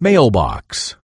Mailbox.